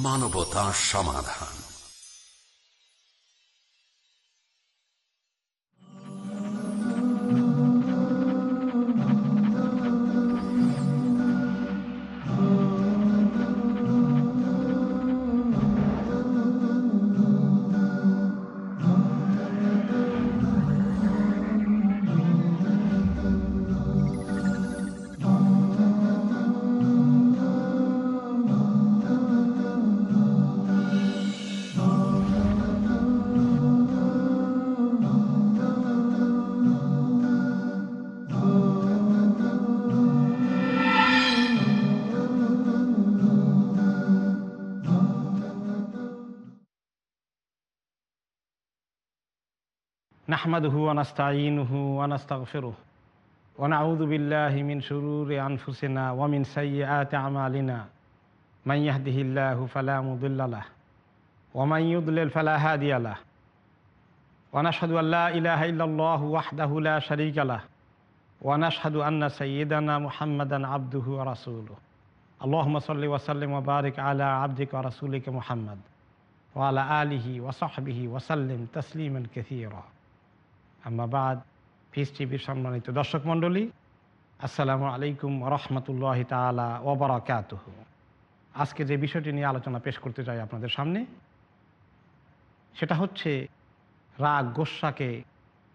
মানবতা সমাধান। نحمده ونستعينه ونستغفره ونعوذ بالله من شرور أنفسنا ومن سيئات أعمالنا. من يهده الله فلا مضل له ومن يضلل فلا هادي له. ونشهد أن لا إله إلا الله وحده لا شريك له. ونشهد أن سيدنا محمدا عبده ورسوله. اللهم صل وسلم وبارك على عبدك ورسولك محمد وعلى آله وصحبه وسلم تسليما كثيرا. আম্মাবাদ। পিস টিভির সম্মানিত দর্শক মণ্ডলী, আসসালামু আলাইকুম রহমতুল্লাহ তালা ওবরাকাত আজকে যে বিষয়টি নিয়ে আলোচনা পেশ করতে চাই আপনাদের সামনে, সেটা হচ্ছে রাগ গোস্বাকে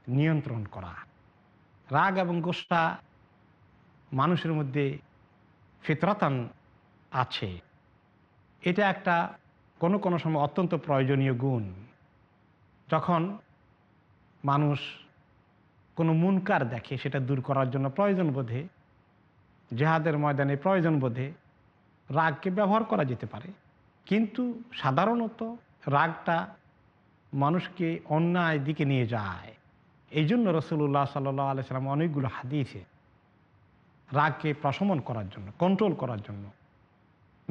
নিয়ন্ত্রণ করা। রাগ এবং গোস্বা মানুষের মধ্যে ফিতরাতান আছে। এটা একটা কোনো কোনো সময় অত্যন্ত প্রয়োজনীয় গুণ। যখন মানুষ কোনো মুনকার দেখে, সেটা দূর করার জন্য প্রয়োজন বোধে, জেহাদের ময়দানে প্রয়োজন বোধে রাগকে ব্যবহার করা যেতে পারে। কিন্তু সাধারণত রাগটা মানুষকে অন্যায় দিকে নিয়ে যায়। এই জন্য রসুল্লাহ সাল্লাহ আলাইসাল্লাম অনেকগুলো হাদিয়েছে রাগকে প্রশমন করার জন্য কন্ট্রোল করার জন্য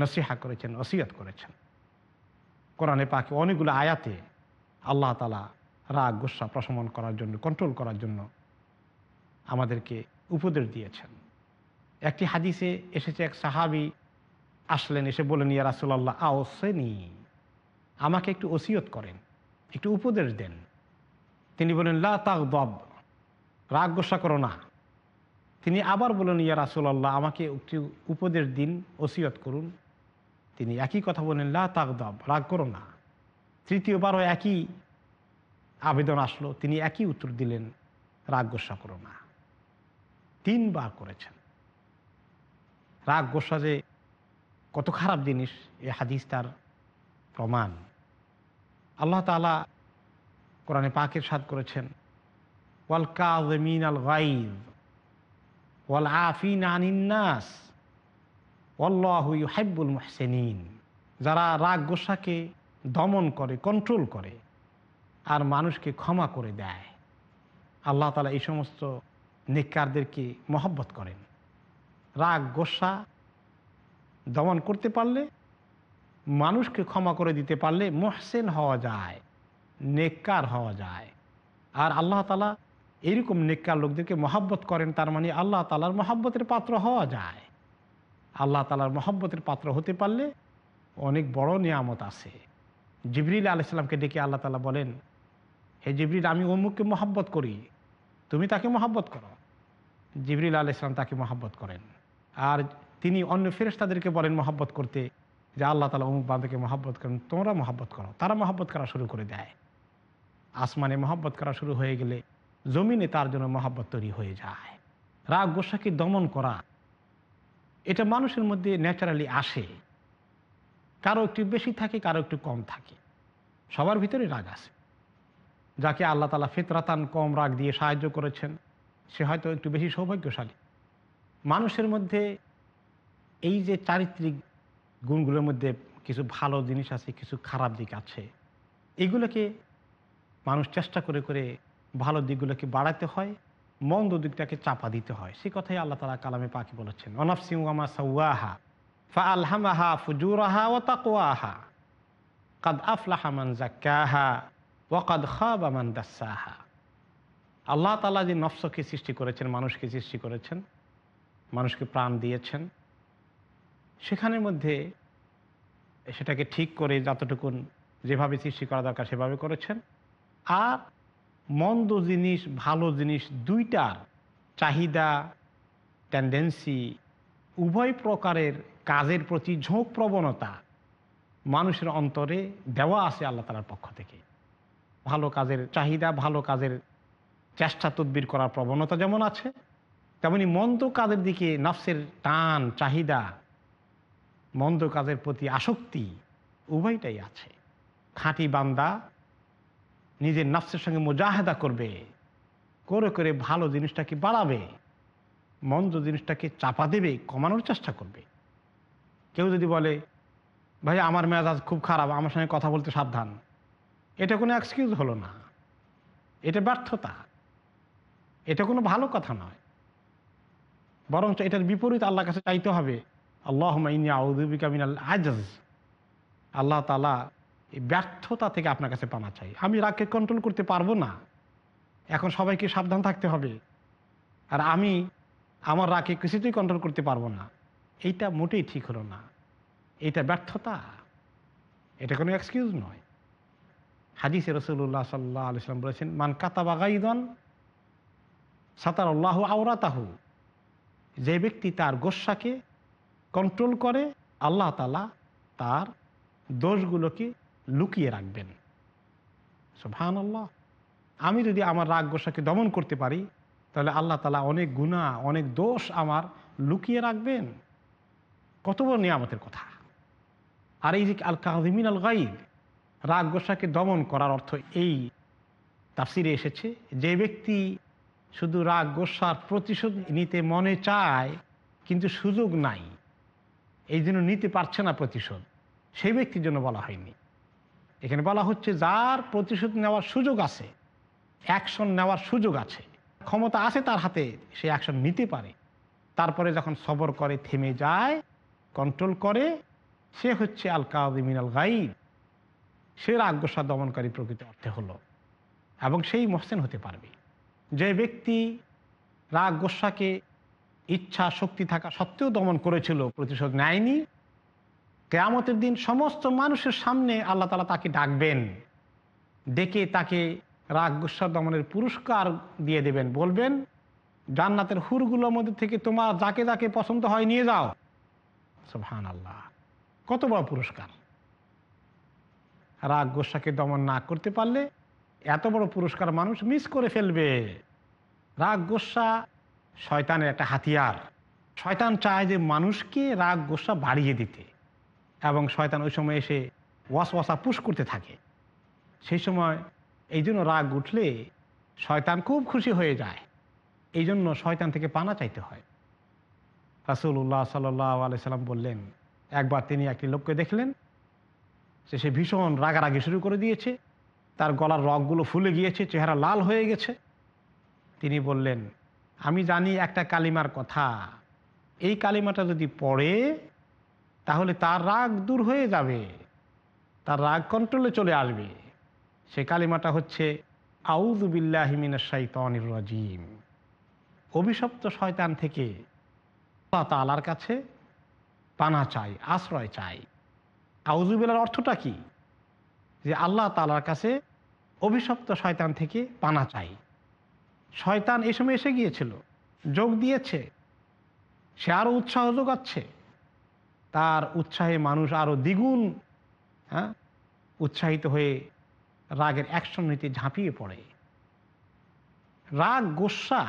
নসিহা করেছেন, ওসিয়ত করেছেন। কোরআনে পাকে অনেকগুলো আয়াতে আল্লাহ তালা রাগ, গোসা প্রশমন করার জন্য কন্ট্রোল করার জন্য আমাদেরকে উপদেশ দিয়েছেন। একটি হাদিসে এসেছে, এক সাহাবি আসলেন, এসে বলেন ইয়া রাসুল্লাহ আওসেনি, আমাকে একটু ওসিয়ত করেন, একটু উপদেশ দেন। তিনি বলেন লা তাক দব রাগ, গোসা করো না। তিনি আবার বলেন ইয়া রাসুল্লাহ আমাকে একটু উপদেশ দিন, ওসিয়ত করুন। তিনি একই কথা বলেন লা তাক দব রাগ করো না। তৃতীয়বারও একই আবেদন আসলো, তিনি একই উত্তর দিলেন, রাগ গোসা করো না। তিনবার করেছেন। রাগ গোসা যে কত খারাপ জিনিস, এ হাদিস তার প্রমাণ। আল্লাহ তালা কোরআনে পাকের সাদ করেছেন, ওয়াল কাজমিন আল গাইজ ওয়াল আফিন আনিন্নাস ওয়াল্লাহু হাইবুল মুহসেনিন। যারা রাগ গোসাকে দমন করে, কন্ট্রোল করে আর মানুষকে ক্ষমা করে দেয়। আল্লাহ তালা এই সমস্ত নিকারদেরকে মহব্বত করেন। রাগ, গোসা দমন করতে পারলে, মানুষকে ক্ষমা করে দিতে পারলে মহসেন হওয়া যায়, নেককার হওয়া যায়। আর আল্লাহ তালা এইরকম নেককার লোকদেরকে মহাব্বত করেন, তার মানে আল্লাহ তালার মহাব্বতের পাত্র হওয়া যায়। আল্লাহ তালার মহাব্বতের পাত্র হতে পারলে অনেক বড় নিয়ামত আছে। জিবরিল আলাইসাল্লামকে ডেকে আল্লাহ তালা বলেন হে জিবরিল, আমি অমুককে মহাব্বত করি। তুমি তাকে মহাব্বত করো। জিবরিল আল ইসলাম তাকে মহাব্বত করেন। আর তিনি অন্য ফেরেস্তাদেরকে বলেন মহাব্বত করতে যে আল্লাহ তালা অমুক বান্ধবকে মহাব্বত করেন, তোমরা মহাব্বত করো। তারা মহাব্বত করা শুরু করে দেয়। আসমানে মহাব্বত করা শুরু হয়ে গেলে জমিনে তার জন্য মহাব্বত তৈরি হয়ে যায়। রাগ গোসাকে দমন করা, এটা মানুষের মধ্যে ন্যাচারালি আসে। কারও একটু বেশি থাকে, কারও একটু কম থাকে। সবার ভিতরে রাগ আছে। যাকে আল্লাহ তালা ফিতরাতান কম রাগ দিয়ে সাহায্য করেছেন, সে হয়তো একটু বেশি সৌভাগ্যশালী। মানুষের মধ্যে এই যে চারিত্রিক গুণগুলোর মধ্যে কিছু ভালো জিনিস আছে, কিছু খারাপ দিক আছে, এগুলোকে মানুষ চেষ্টা করে করে ভালো দিকগুলোকে বাড়াতে হয়, মন্দ দিকটাকে চাপা দিতে হয়। সে কথাই আল্লাহ তালা কালামে পাখি বলেছেন অনাফসিমা সাউয়াহা ফা আলহামাহা ফুজুরাহা ও তাকোয়াহা কাদ আফলাহা মান জাক্কাহা ওয়াকাদ খাবা মান দাসাহা। আল্লাহ তালা যে নফসকে সৃষ্টি করেছেন, মানুষকে সৃষ্টি করেছেন, মানুষকে প্রাণ দিয়েছেন, সেখানের মধ্যে সেটাকে ঠিক করে যতটুকুন যেভাবে সৃষ্টি করা দরকার সেভাবে করেছেন। আর মন্দ জিনিস, ভালো জিনিস দুইটার চাহিদা টেন্ডেন্সি উভয় প্রকারের কাজের প্রতি ঝোঁক প্রবণতা মানুষের অন্তরে দেওয়া আছে আল্লাহ তালার পক্ষ থেকে। ভালো কাজের চাহিদা, ভালো কাজের চেষ্টা তদবির করার প্রবণতা যেমন আছে, তেমনি মন্দ কাজের দিকে নফসের টান, চাহিদা, মন্দ কাজের প্রতি আসক্তি উভয়টাই আছে। খাঁটি বান্দা নিজের নফসের সঙ্গে মোজাহেদা করবে, করে করে ভালো জিনিসটাকে বাড়াবে, মন্দ জিনিসটাকে চাপা দেবে, কমানোর চেষ্টা করবে। কেউ যদি বলে, ভাই, আমার মেজাজ খুব খারাপ, আমার সঙ্গে কথা বলতে সাবধান। এটা কোনো এক্সকিউজ হলো না। এটা ব্যর্থতা। এটা কোনো ভালো কথা নয়। বরঞ্চ এটার বিপরীত আল্লাহর কাছে চাইতে হবে আল্লাহ আউদুবিকা মিনাল আজাজ। আল্লাহ তালা এই ব্যর্থতা থেকে আপনার কাছে পানা চাই। আমি রাগকে কন্ট্রোল করতে পারব না। এখন সবাইকে সাবধান থাকতে হবে। আর আমি আমার রাগকে কিছুতেই কন্ট্রোল করতে পারব না। এইটা মোটেই ঠিক হলো না। এটা ব্যর্থতা। এটা কোনো এক্সকিউজ নয়। হাদিসে রসুল্লাহ সাল্লাহ আলিয়াল্লাম বলেছেন, মান কাতাবা গাইদন সাতার আল্লাহ আওরাতাহু। যে ব্যক্তি তার গোস্বাকে কন্ট্রোল করে, আল্লাহ তালা তার দোষগুলোকে লুকিয়ে রাখবেন। ভান আল্লাহ আমি যদি আমার রাগ গোসাকে দমন করতে পারি, তাহলে আল্লাহ তালা অনেক গুণা অনেক দোষ আমার লুকিয়ে রাখবেন। কত বড় নিয়ামতের কথা। আর এই যে আল কাহিমিন আল গাইদ রাগ গোসাকে দমন করার অর্থ এই তাফসিরে এসেছে, যে ব্যক্তি শুধু রাগ গোসার প্রতিশোধ নিতে মনে চায়, কিন্তু সুযোগ নাই, এই জন্য নিতে পারছে না প্রতিশোধ, সেই ব্যক্তির জন্য বলা হয়নি। এখানে বলা হচ্ছে, যার প্রতিশোধ নেওয়ার সুযোগ আছে, অ্যাকশন নেওয়ার সুযোগ আছে, ক্ষমতা আছে তার হাতে, সে অ্যাকশন নিতে পারে। তারপরে যখন সবর করে, থেমে যায়, কন্ট্রোল করে, সে হচ্ছে আল কাদিমিনাল গাইব সে রাগ্যসা দমনকারী প্রকৃত অর্থে হলো। এবং সেই মহসেন হতে পারবে। যে ব্যক্তি রাগ গোস্বাকে ইচ্ছা, শক্তি থাকা সত্ত্বেও দমন করেছিল, প্রতিশোধ নেয়নি, কেয়ামতের দিন সমস্ত মানুষের সামনে আল্লাহ তালা তাকে ডাকবেন। ডেকে তাকে রাগ গুসা দমনের পুরস্কার দিয়ে দেবেন, বলবেন, জান্নাতের হুরগুলোর মধ্যে থেকে তোমার যাকে যাকে পছন্দ হয় নিয়ে যাও। হান আল্লাহ কত বড় পুরস্কার। রাগ গোসাকে দমন না করতে পারলে এত বড় পুরস্কার মানুষ মিস করে ফেলবে। রাগ গোসা শয়তানের একটা হাতিয়ার। শয়তান চায় যে মানুষকে রাগ গোসা বাড়িয়ে দিতে এবং শয়তান ওই সময় এসে ওয়াস ওয়াসা পুশ করতে থাকে। সেই সময় এই জন্য রাগ উঠলে শয়তান খুব খুশি হয়ে যায়। এই জন্য শয়তান থেকে পানা চাইতে হয়। রাসুল্লাহ সাল্লাহ আলাইসাল্লাম বললেন, একবার তিনি একটি লোককে দেখলেন যে সে ভীষণ রাগারাগি শুরু করে দিয়েছে। তার গলার রগগুলো ফুলে গিয়েছে, চেহারা লাল হয়ে গেছে। তিনি বললেন, আমি জানি একটা কালিমার কথা। এই কালিমাটা যদি পড়ে, তাহলে তার রাগ দূর হয়ে যাবে। তার রাগ কন্ট্রোলে চলে আসবে। সে কালিমাটা হচ্ছে আউজুবিল্লাহিমিনা শাইতানির রাজিম। অভিশপ্ত শয়তান থেকে তালার কাছে পানা চাই, আশ্রয় চাই। আউজুবিল্লার অর্থটা কি? যে আল্লাহ তালার কাছে অভিশপ্ত শয়তান থেকে পানা চাই। শয়তান এ সময় এসে গিয়েছিল, যোগ দিয়েছে, সে আরও উৎসাহ যোগাচ্ছে। তার উৎসাহে মানুষ আরও দ্বিগুণ হ্যাঁ উৎসাহিত হয়ে রাগের অ্যাকশন নিতে ঝাঁপিয়ে পড়ে। রাগ গোস্বা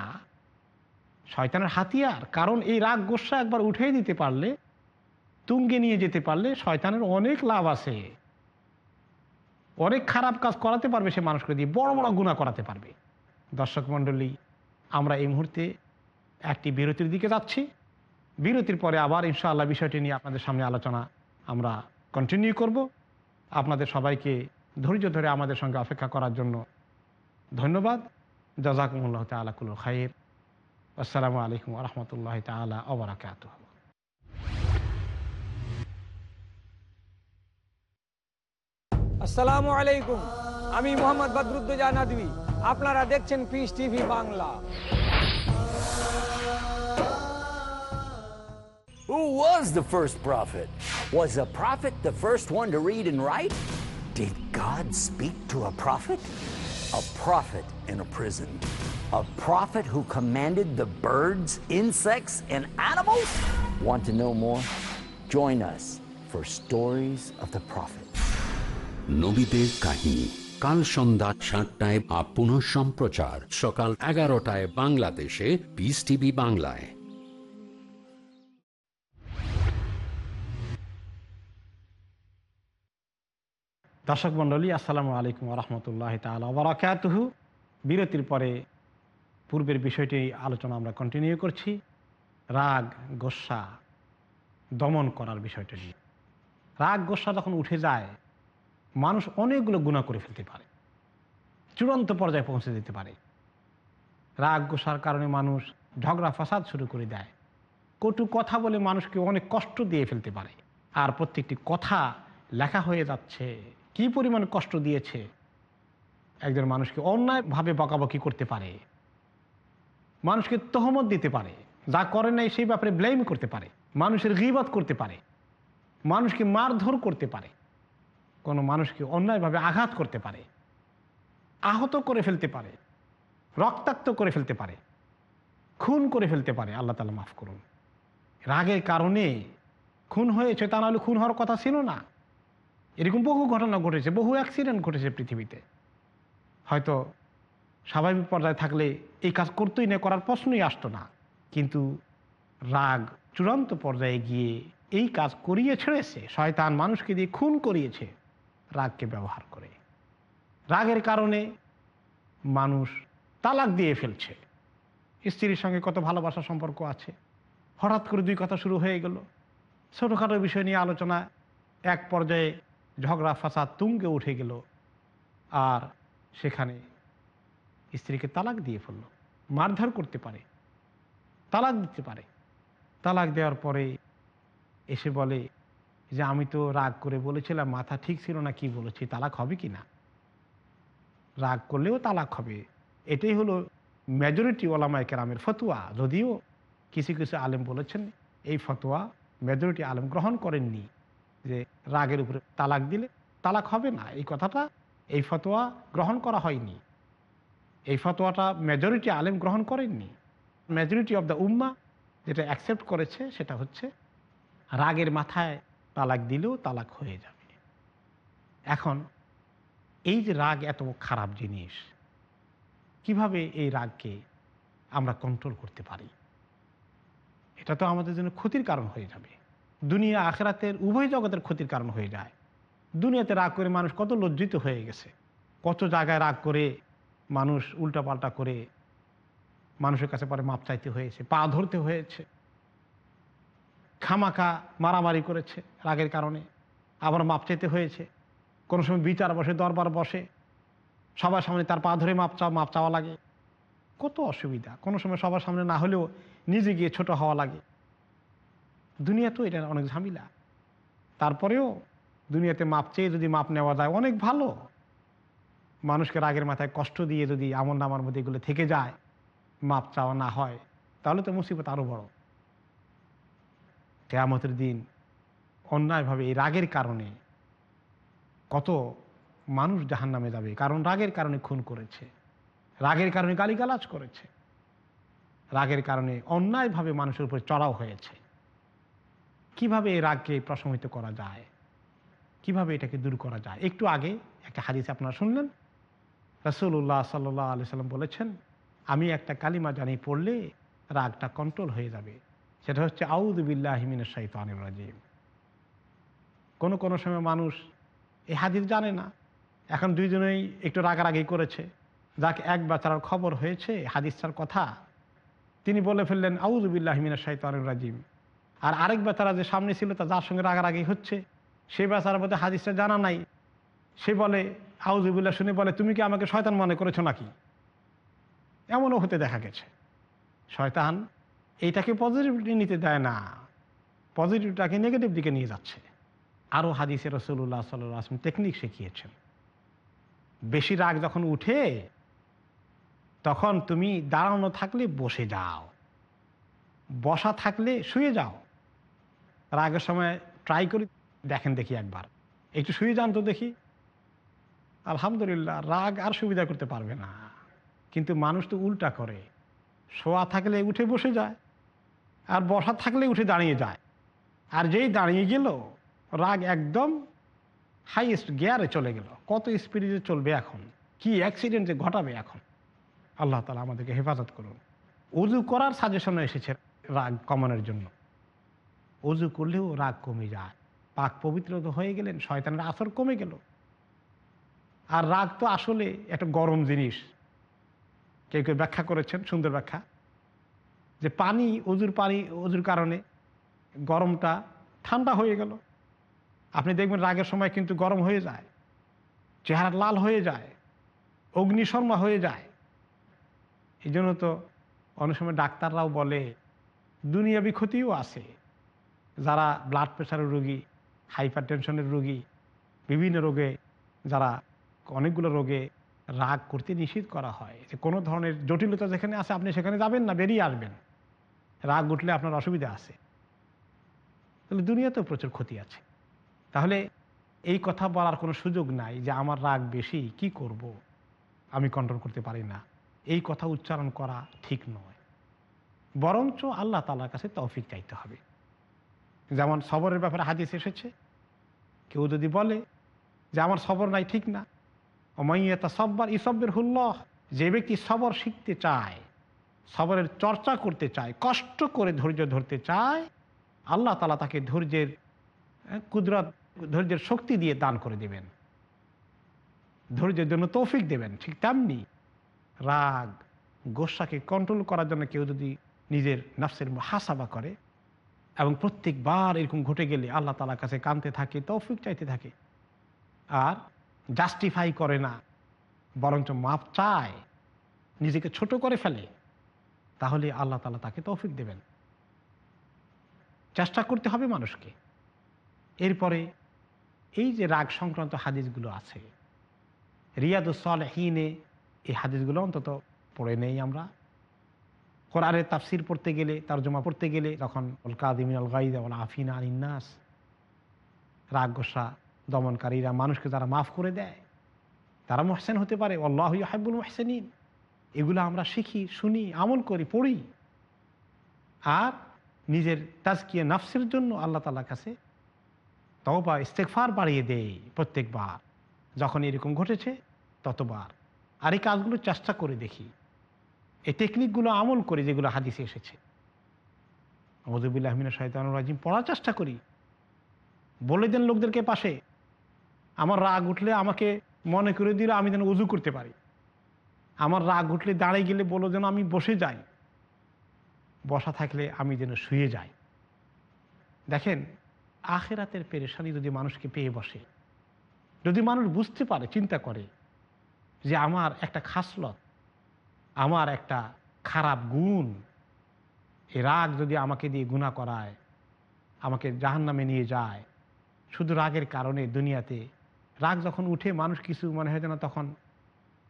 শয়তানের হাতিয়ার, কারণ এই রাগ গোস্বা একবার উঠে দিতে পারলে তুঙ্গে নিয়ে যেতে পারলে শয়তানের অনেক লাভ আছে। অনেক খারাপ কাজ করাতে পারবে সে মানুষকে দিয়ে, বড় বড় গুণা করাতে পারবে। দর্শক মণ্ডলী, আমরা এই মুহূর্তে একটি বিরতির দিকে যাচ্ছি। বিরতির পরে আবার ইনশাআল্লাহ বিষয়টি নিয়ে আপনাদের সামনে আলোচনা আমরা কন্টিনিউ করব। আপনাদের সবাইকে ধৈর্য ধরে আমাদের সঙ্গে অপেক্ষা করার জন্য ধন্যবাদ। জাজাকুমুল্লাহ তালাকুল খাইর। আসসালামু আলাইকুম রহমতুল্লাহ তালা অবরাকাত আসসালামু আলাইকুম আমি মোহাম্মদ বদরুদ্দোজা নদী আপনারা দেখছেন peace TV Bangla Who was the first prophet? Was a prophet the first one to read and write? Did God speak to a prophet? A prophet in a prison. A prophet who commanded the birds, insects, and animals? Want to know more? Join us for Stories of the Prophet. নবীদের কাহিনী। কাল সন্ধ্যা সাতটায় up পুনঃ সম্প্রচার। সকাল এগারোটায় বাংলাদেশে piece TV বাংলায়। দর্শক মণ্ডলী, আসসালামু আলাইকুম রহমতুল্লাহ তালা বরাকাতহু বিরতির পরে পূর্বের বিষয়টি আলোচনা আমরা কন্টিনিউ করছি। রাগ, গোসা দমন করার বিষয়টা রাগ, গোসা যখন উঠে যায় মানুষ অনেকগুলো গুণা করে ফেলতে পারে। চূড়ান্ত পর্যায়ে পৌঁছে দিতে পারে। রাগ, গোসার কারণে মানুষ ঝগড়া, ফাসাদ শুরু করে দেয়। কটু কথা বলে মানুষকে অনেক কষ্ট দিয়ে ফেলতে পারে। আর প্রত্যেকটি কথা লেখা হয়ে যাচ্ছে। কি পরিমাণ কষ্ট দিয়েছে? একজন মানুষকে অন্যায়ভাবে বকাবকি করতে পারে। মানুষকে তহমত দিতে পারে। যা করে নাই সেই ব্যাপারে ব্লেম করতে পারে। মানুষের গিবাদ করতে পারে। মানুষকে মারধর করতে পারে। কোনো মানুষকে অন্যায়ভাবে আঘাত করতে পারে, আহত করে ফেলতে পারে, রক্তাক্ত করে ফেলতে পারে, খুন করে ফেলতে পারে, আল্লাহ তালা মাফ করুন। রাগের কারণে খুন হয়েছে, তা নাহলে খুন হওয়ার কথা ছিল না। এরকম বহু ঘটনা ঘটেছে, বহু অ্যাক্সিডেন্ট ঘটেছে পৃথিবীতে। হয়তো স্বাভাবিক পর্যায়ে থাকলে এই কাজ করতেই না, করার প্রশ্নই আসতো না। কিন্তু রাগ চূড়ান্ত পর্যায়ে গিয়ে এই কাজ করিয়ে ছেড়েছে, শয়তান মানুষকে দিয়ে খুন করিয়েছে। রাগকে ব্যবহার করে। রাগের কারণে মানুষ তালাক দিয়ে ফেলছে। স্ত্রীর সঙ্গে কত ভালোবাসা সম্পর্ক আছে। হঠাৎ করে দুই কথা শুরু হয়ে গেল। ছোটোখাটো বিষয় নিয়ে আলোচনা, এক পর্যায়ে ঝগড়া, ফাসাদ তুঙ্গে উঠে গেল আর সেখানে স্ত্রীকে তালাক দিয়ে ফেলল। মারধর করতে পারে, তালাক দিতে পারে। তালাক দেওয়ার পরে এসে বলে যে আমি তো রাগ করে বলেছিলাম, মাথা ঠিক ছিল না, কি বলেছি, তালাক হবে কি না? রাগ করলেও তালাক হবে। এটাই হলো মেজরিটি ওলামায় কেরামের ফতুয়া। যদিও কিছু কিছু আলেম বলেছেন, এই ফতোয়া মেজরিটি আলেম গ্রহণ করেননি, যে রাগের উপরে তালাক দিলে তালাক হবে না। এই কথাটা, এই ফতোয়া গ্রহণ করা হয়নি। এই ফতোয়াটা মেজরিটি আলেম গ্রহণ করেননি। মেজরিটি অফ দ্য উম্মা যেটা অ্যাকসেপ্ট করেছে, সেটা হচ্ছে রাগের মাথায় তালাক দিলেও তালাক হয়ে যাবে। এখন এই যে রাগ এত খারাপ জিনিস, কীভাবে এই রাগকে আমরা কন্ট্রোল করতে পারি? এটা তো আমাদের জন্য ক্ষতির কারণ হয়ে যাবে। দুনিয়া আখেরাতের উভয় জগতের ক্ষতির কারণ হয়ে যায়। দুনিয়াতে রাগ করে মানুষ কত লজ্জিত হয়ে গেছে। কত জায়গায় রাগ করে মানুষ উল্টাপাল্টা করে মানুষের কাছে পরে মাপ চাইতে হয়েছে, পা ধরতে হয়েছে। খামাখা মারামারি করেছে রাগের কারণে। আবার মাপ চাইতে হয়েছে। কোনো সময় বিচার বসে, দরবার বসে। সবার সামনে তার পা ধরে মাপ চাওয়া মাপ চাওয়া লাগে। কত অসুবিধা। কোনো সময় সবার সামনে না হলেও নিজে গিয়ে ছোট হওয়া লাগে। দুনিয়া তো এটা অনেক ঝামেলা। তারপরেও দুনিয়াতে মাপ চেয়ে যদি মাপ নেওয়া যায়, অনেক ভালো। মানুষকে রাগের মাথায় কষ্ট দিয়ে যদি আমল নামার মধ্যে এগুলো থেকে যায়, মাপ চাওয়া না হয়, তাহলে তো মুসিবত আরও বড়। কেয়ামতের দিন অন্যায়ভাবে এই রাগের কারণে কত মানুষ জাহান নামে যাবে। কারণ রাগের কারণে খুন করেছে। রাগের কারণে গালিগালাজ করেছে। রাগের কারণে অন্যায়ভাবে মানুষের উপর চড়াও হয়েছে। কীভাবে এই রাগকে প্রশমিত করা যায়? কীভাবে এটাকে দূর করা যায়? একটু আগে একটা হাদিস আপনারা শুনলেন। রসুল্লাহ সাল্লাহ আলি সাল্লাম বলেছেন, আমি একটা কালিমা জানি পড়লে রাগটা কন্ট্রোল হয়ে যাবে। সেটা হচ্ছে আউদুবিল্লাহিমিন শৈতানিম রাজিম। কোনো কোনো সময় মানুষ এই হাদিস জানে না। এখন দুইজনেই একটু রাগারাগি করেছে। যাকে, এক বেচারার খবর হয়েছে, হাদিসটার কথা। তিনি বলে ফেললেন আউজুবিল্লাহমিনা শৈতানুর রাজিম। আর আরেক বেচারা যে সামনে ছিল, তা যার সঙ্গে রাগারাগি হচ্ছে সেই বেচারার মধ্যে হাদিসটা জানা নাই। সে বলে আউজুবিল্লাহ শুনে বলে, তুমি কি আমাকে শয়তান মনে করেছ নাকি? এমনও হতে দেখা গেছে। শয়তান এইটাকে পজিটিভলি নিতে দেয় না। পজিটিভটাকে নেগেটিভ দিকে নিয়ে যাচ্ছে। আরও হাদিসে রসুল্লাহ সাল্লাহ আসলাম টেকনিক শিখিয়েছেন। বেশি রাগ যখন উঠে, তখন তুমি দাঁড়ানো থাকলে বসে যাও। বসা থাকলে শুয়ে যাও। রাগের সময় ট্রাই করি দেখেন দেখি একবার। একটু শুয়ে যান তো দেখি। আলহামদুলিল্লাহ, রাগ আর সুবিধা করতে পারবে না। কিন্তু মানুষ তো উল্টা করে। শোয়া থাকলে উঠে বসে যায়। আর বসা থাকলে উঠে দাঁড়িয়ে যায়। আর যেই দাঁড়িয়ে গেল, রাগ একদম হাইয়েস্ট গিয়ারে চলে গেল। কত স্পিডে চলবে এখন? কি অ্যাক্সিডেন্ট যে ঘটাবে এখন? আল্লাহ তালা আমাদেরকে হেফাজত করুন। উজু করার সাজেশনও এসেছে রাগ কমানোর জন্য। উজু করলেও রাগ কমে যায়। পাক পবিত্র তো হয়ে গেলেন, শয়তানের আসর কমে গেল। আর রাগ তো আসলে একটা গরম জিনিস। কেউ কেউ ব্যাখ্যা করেছেন, সুন্দর ব্যাখ্যা। যে পানি, অজুর পানি, অজুর কারণে গরমটা ঠান্ডা হয়ে গেল। আপনি দেখবেন রাগের সময় কিন্তু গরম হয়ে যায়, চেহারা লাল হয়ে যায় অগ্নিশর্মা হয়ে যায়। এই জন্য তো অনেক সময় ডাক্তাররাও বলে, দুনিয়াবি ক্ষতিও আছে। যারা ব্লাড প্রেশারের রোগী হাইপার টেনশনের রোগী, বিভিন্ন রোগে, যারা অনেকগুলো রোগে রাগ করতে নিষেধ করা হয়। যে কোনো ধরনের জটিলতা যেখানে আছে, আপনি সেখানে যাবেন না, বেরিয়ে আসবেন। রাগ উঠলে আপনার অসুবিধা আছে। তাহলে দুনিয়াতেও প্রচুর ক্ষতি আছে। তাহলে এই কথা বলার কোনো সুযোগ নাই যে আমার রাগ বেশি, কি করব। আমি কন্ট্রোল করতে পারি না। এই কথা উচ্চারণ করা ঠিক নয়। বরঞ্চ আল্লাহ তালার কাছে তৌফিক চাইতে হবে। যেমন সবরের ব্যাপারে হাদিস এসেছে, কেউ যদি বলে যে আমার সবর নাই, ঠিক না অমাইয়াতা সব্বার ইসব্বের হুল্লহ যে ব্যক্তি সবর শিখতে চায়, সবরের চর্চা করতে চায়, কষ্ট করে ধৈর্য ধরতে চায়, আল্লাহ তালা তাকে ধৈর্যের কুদরত, ধৈর্যের শক্তি দিয়ে দান করে দেবেন। ধৈর্যের জন্য তৌফিক দেবেন, ঠিক তেমনি রাগ, গোসাকে কন্ট্রোল করার জন্য কেউ যদি নিজের নফসের হাসাবা করে, এবং প্রত্যেকবার এরকম ঘটে গেলে আল্লাহ তালার কাছে কানতে থাকে, তৌফিক চাইতে থাকে। আর জাস্টিফাই করে না, বরঞ্চ মাপ চায়, নিজেকে ছোট করে ফেলে, তাহলে আল্লাহ তালা তাকে তৌফিক দেবেন। চেষ্টা করতে হবে মানুষকে। এরপরে এই যে রাগ সংক্রান্ত হাদিসগুলো আছে রিয়াদুসলহীনে এই হাদিসগুলো অন্তত পড়ে নেই আমরা। কোরআনের তাফসির পড়তে গেলে তার জমা পড়তে গেলে, তখন কাদিমিন আল গাইদা ওল আফিনা আল ইন্নাস রাগ গোসা দমনকারীরা মানুষকে যারা মাফ করে দেয়, তারা মহসেন হতে পারে, আল্লাহ হাইবুল মহসেনিন। এগুলো আমরা শিখি, শুনি, আমল করি, পড়ি। আর নিজের তাজকিয়ে নাফসের জন্য আল্লাহ তালার কাছে তওবা ইস্তেকফার বাড়িয়ে দেয় প্রত্যেকবার। যখন এরকম ঘটেছে, ততবার। আর এই কাজগুলো চেষ্টা করে দেখি। এই টেকনিকগুলো আমল করি যেগুলো হাদিসে এসেছে। মজুবুল্লাহমিনা শয়তানুর রাজিম, পড়ার চেষ্টা করি। বলে দেন লোকদেরকে পাশে। আমার রাগ উঠলে আমাকে মনে করে দিলে আমি যেন উজু করতে পারি। আমার রাগ উঠলে দাঁড়িয়ে গেলে বলো যেন আমি বসে যাই। বসা থাকলে আমি যেন শুয়ে যাই। দেখেন, আখেরাতের পেরেশানি যদি মানুষকে পেয়ে বসে, যদি মানুষ বুঝতে পারে, চিন্তা করে যে আমার একটা খাসলত, আমার একটা খারাপ গুণ, এ রাগ যদি আমাকে দিয়ে গুণা করায়, আমাকে জাহান নামে নিয়ে যায়, শুধু রাগের কারণে দুনিয়াতে রাগ যখন উঠে মানুষ কিছু মনে হয় যেন তখন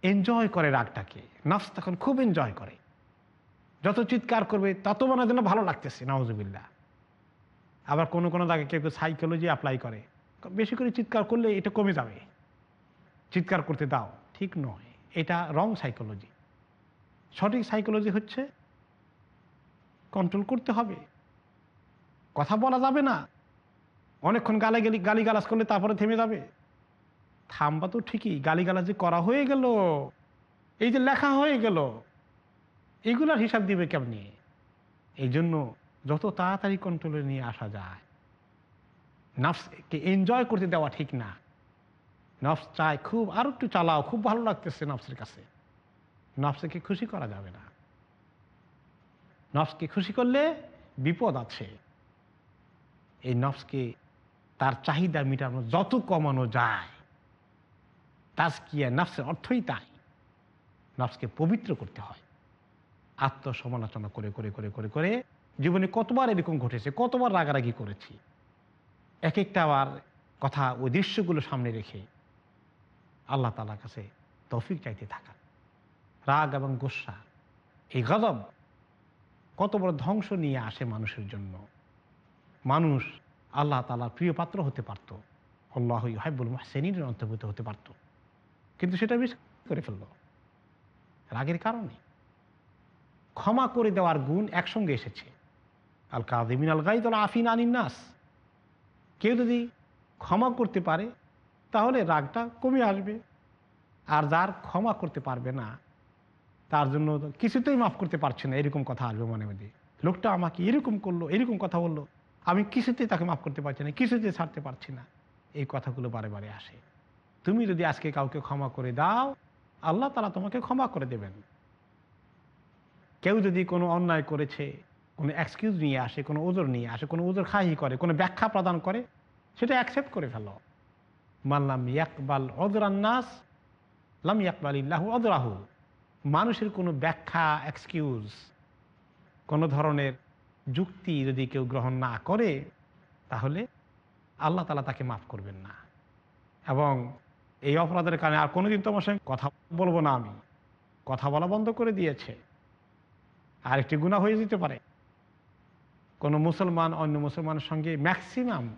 এনজয় করে রাগটাকে। নফস তখন খুব এনজয় করে। যত চিৎকার করবে, তত মনে হয় যেন ভালো লাগতেছে নওয়াজবিল্লা আবার কোনো কোনো জায়গায় কেউ কেউ সাইকোলজি অ্যাপ্লাই করে। বেশি করে চিৎকার করলে এটা কমে যাবে। চিৎকার করতে দাও, ঠিক নয়। এটা রং সাইকোলজি সঠিক সাইকোলজি হচ্ছে কন্ট্রোল করতে হবে। কথা বলা যাবে না। অনেকক্ষণ গালে গেলি গালি গালাজ করলে তারপরে থেমে যাবে। থামবা তো ঠিকই গালি গালাজি করা হয়ে গেল, এই যে লেখা হয়ে গেল, এগুলার হিসাব দিবে কেমনি? এই জন্য যত তাড়াতাড়ি কন্ট্রোলে নিয়ে আসা যায়। নফসকে এনজয় করতে দেওয়া ঠিক না। নফস চায় খুব, আরও একটু চালাও, খুব ভালো লাগতেছে নফসের কাছে। নফসকে খুশি করা যাবে না। নফসকে খুশি করলে বিপদ আছে। এই নফসকে তার চাহিদা মেটানো যত কমানো যায় তাজকিয়া নফসের অর্থই তাই। নফসকে পবিত্র করতে হয়। আত্মসমালোচনা করে করে করে করে করে জীবনে কতবার এরকম ঘটেছে, কতবার রাগারাগি করেছি। এক একটা আবার কথা ওই দৃশ্যগুলো সামনে রেখে আল্লাহ তালার কাছে তৌফিক চাইতে থাকা রাগ এবং গোসা, এই গজব কত বড় ধ্বংস নিয়ে আসে মানুষের জন্য। মানুষ আল্লাহ তালার প্রিয় পাত্র হতে পারত। আল্লাহ হাইবুল মাহসেনির অন্তর্ভুক্ত হতে পারত। কিন্তু সেটা বেশ করে ফেলল। রাগের কারণে। ক্ষমা করে দেওয়ার গুণ একসঙ্গে এসেছে। আল কাদিমিন আল গাইদুল আফিন আনিন নাস। কেউ যদি ক্ষমা করতে পারে, তাহলে রাগটা কমে আসবে। আর যার ক্ষমা করতে পারবে না, তার জন্য কিছুতেই মাফ করতে পারছে না। এরকম কথা আসবে মনে মধ্যে। লোকটা আমাকে এরকম করল, এরকম কথা বলল। আমি কিছুতেই তাকে মাফ করতে পারছি না, কিছুতেই ছাড়তে পারছি না। এই কথাগুলো বারে বারে আসে। তুমি যদি আজকে কাউকে ক্ষমা করে দাও, আল্লাহ তালা তোমাকে ক্ষমা করে দেবেন। কেউ যদি কোনো অন্যায় করেছে, কোনো এক্সকিউজ নিয়ে আসে, কোনো ওজোর নিয়ে আসে, কোনো ওজোর খাহি করে, কোনো ব্যাখ্যা প্রদান করে, সেটা অ্যাকসেপ্ট করে ফেলো। মানলাম ইয়াকবাল অদরান্নাস লাম ইয়াকবাল ইল্লাহু অদরাহু মানুষের কোনো ব্যাখ্যা এক্সকিউজ কোনো ধরনের যুক্তি যদি কেউ গ্রহণ না করে, তাহলে আল্লাহ তালা তাকে মাফ করবেন না। এবং এই অপরাধের কারণে আর কোনোদিন তোমার সঙ্গে কথা বলব না আমি। কথা বলা বন্ধ করে দিয়েছে। আরেকটি গুণা হয়ে যেতে পারে। কোনো মুসলমান অন্য মুসলমানের সঙ্গে ম্যাক্সিমাম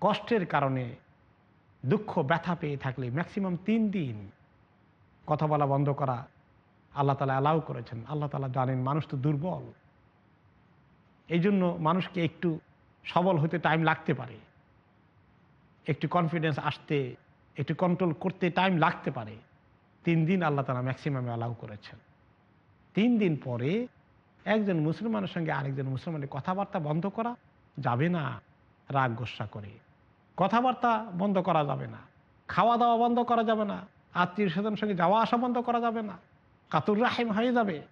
কষ্টের কারণে দুঃখ, ব্যথা পেয়ে থাকলে ম্যাক্সিমাম তিন দিন কথা বলা বন্ধ করা আল্লাহ তালা অ্যালাউ করেছেন। আল্লাহ তালা জানেন মানুষ তো দুর্বল। এই জন্য মানুষকে একটু সবল হতে টাইম লাগতে পারে। একটু কনফিডেন্স আসতে একটু কন্ট্রোল করতে টাইম লাগতে পারে। তিন দিন আল্লাহ তালা ম্যাক্সিমামে অ্যালাউ করেছেন। তিন দিন পরে একজন মুসলমানের সঙ্গে আরেকজন মুসলমানের কথাবার্তা বন্ধ করা যাবে না, রাগ গোসা করে। কথাবার্তা বন্ধ করা যাবে না খাওয়া দাওয়া বন্ধ করা যাবে না আত্মীয় স্বজনের সঙ্গে যাওয়া আসা বন্ধ করা যাবে না, কাতুর রাহিম হয়ে যাবে।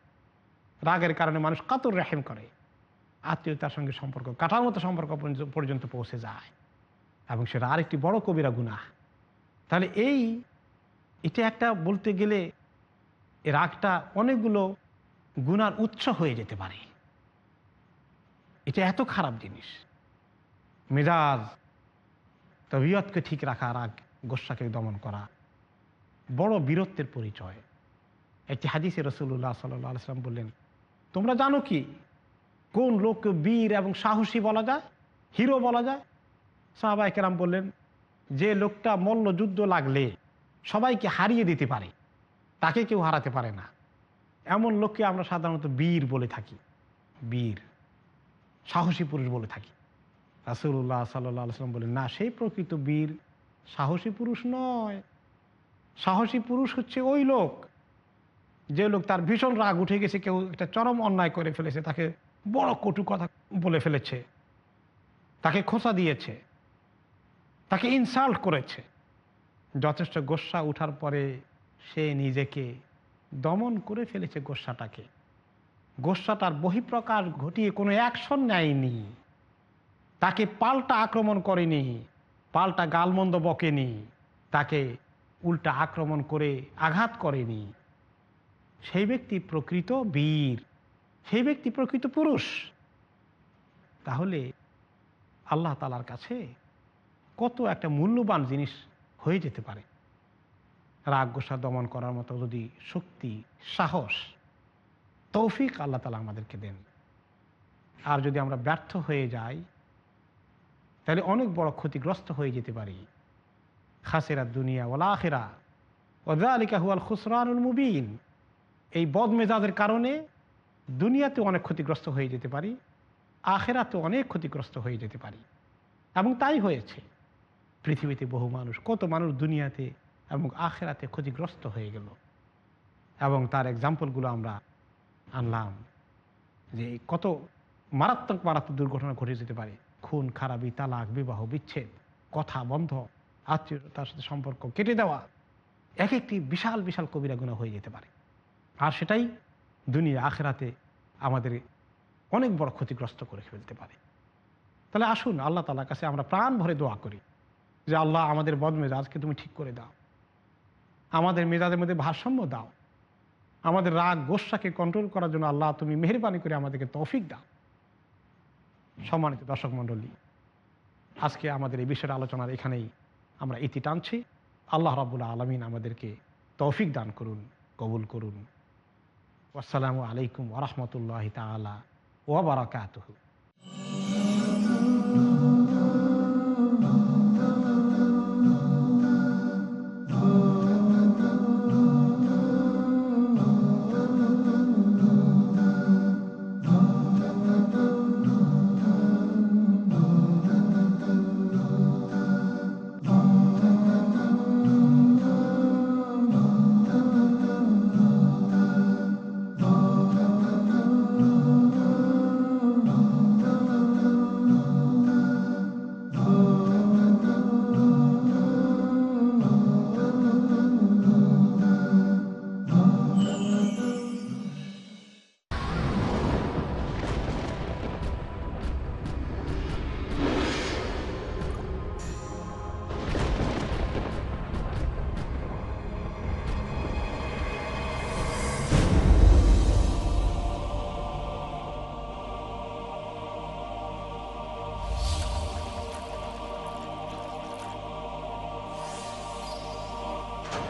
রাগের কারণে মানুষ কাতুর রাহিম করে। আত্মীয়তার সঙ্গে সম্পর্ক, কাটার মতো সম্পর্ক পর্যন্ত- পৌঁছে যায়। এবং সেটা আরেকটি বড় কবিরা গুনাহ। তাহলে এই, এটা একটা বলতে গেলে রাগটা অনেকগুলো গুনার উৎস হয়ে যেতে পারে। এটা এত খারাপ জিনিস। মেজাজ, তবিয়তকে ঠিক রাখা, রাগ গোসাকে দমন করা, বড় বীরত্বের পরিচয়। একটি হাদিসে রসুল্লাহ সাল্লাম বললেন, তোমরা জানো কি? কোন লোককে বীর এবং সাহসী বলা যায়? হিরো বলা যায়? সাহাবাই কেরাম বললেন যে লোকটা মল্ল যুদ্ধ লাগলে সবাইকে হারিয়ে দিতে পারে, তাকে কেউ হারাতে পারে না। এমন লোককে আমরা সাধারণত বীর বলে থাকি, বীর, সাহসী পুরুষ বলে থাকি। রাসুল্লাহ সাল্লাহ সাল্লাম বলেন, না, সেই প্রকৃত বীর সাহসী পুরুষ নয়। সাহসী পুরুষ হচ্ছে ওই লোক, যে লোক তার ভীষণ রাগ উঠে গেছে, কেউ একটা চরম অন্যায় করে ফেলেছে, তাকে বড় কটু কথা বলে ফেলেছে, তাকে খোসা দিয়েছে। তাকে ইনসাল্ট করেছে। যথেষ্ট গোসা উঠার পরে সে নিজেকে দমন করে ফেলেছে গোসাটাকে। গোসাটার বহিঃপ্রকাশ ঘটিয়ে কোনো অ্যাকশন নেয়নি। তাকে পাল্টা আক্রমণ করেনি, পাল্টা গালমন্দ বকেনি, তাকে উল্টা আক্রমণ করে আঘাত করেনি। সেই ব্যক্তি প্রকৃত বীর সেই ব্যক্তি প্রকৃত পুরুষ। তাহলে আল্লাহ তালার কাছে কত একটা মূল্যবান জিনিস হয়ে যেতে পারে। রাগ গোসা দমন করার মতো যদি শক্তি, সাহস, তৌফিক আল্লাহ তালা আমাদেরকে দেন। আর যদি আমরা ব্যর্থ হয়ে যাই, তাহলে অনেক বড় ক্ষতিগ্রস্ত হয়ে যেতে পারি। খাসেরা দুনিয়া ওলা আখেরা ওদা আলিকা হুয়াল খুসরানুল মুবিন। এই বদমেজাজের কারণে দুনিয়াতে অনেক ক্ষতিগ্রস্ত হয়ে যেতে পারি আখেরাতে অনেক ক্ষতিগ্রস্ত হয়ে যেতে পারি। এবং তাই হয়েছে। পৃথিবীতে বহু মানুষ, কত মানুষ দুনিয়াতে এবং আখেরাতে ক্ষতিগ্রস্ত হয়ে গেল। এবং তার এক্সাম্পলগুলো আমরা আনলাম যে কত মারাত্মক মারাত্মক দুর্ঘটনা ঘটে যেতে পারে। খুন, খারাপি, তালাক, বিবাহ, বিচ্ছেদ, কথা বন্ধ, আত্মীয়তার সাথে সম্পর্ক কেটে দেওয়া এক একটি বিশাল বিশাল কবিরা গুণা হয়ে যেতে পারে। আর সেটাই দুনিয়া, আখেরাতে আমাদের অনেক বড় ক্ষতিগ্রস্ত করে ফেলতে পারে। তাহলে আসুন, আল্লাহ তালার কাছে আমরা প্রাণ ভরে দোয়া করি। যে আল্লাহ আমাদের বদ মেজাজকে তুমি ঠিক করে দাও। আমাদের মেজাজের মধ্যে ভারসাম্য দাও। আমাদের রাগ গোসাকে কন্ট্রোল করার জন্য আল্লাহ তুমি মেহরবানি করে আমাদেরকে তৌফিক দাও। সম্মানিত দর্শক মণ্ডলী, আজকে আমাদের এই বিষয়ের আলোচনার এখানেই আমরা ইতি টানছি। আল্লাহ রাবুল্লাহ আলমিন আমাদেরকে তৌফিক দান করুন, কবুল করুন। আসসালামু আলাইকুম ওরহমতুল্লাহ তালা ওবরাকাতহ